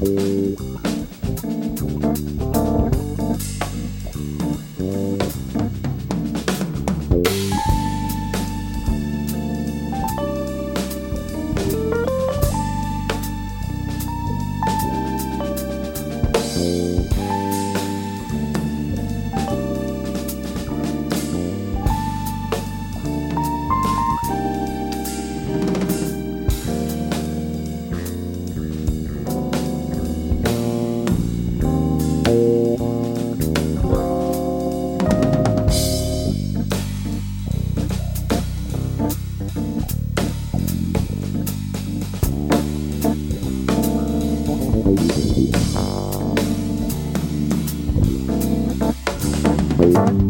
Bye. Bye.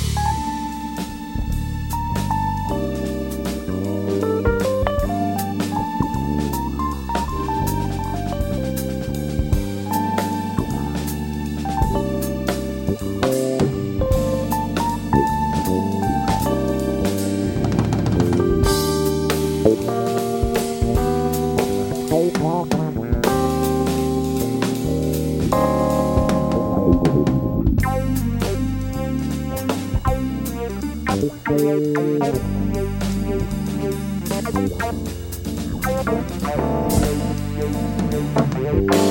Thank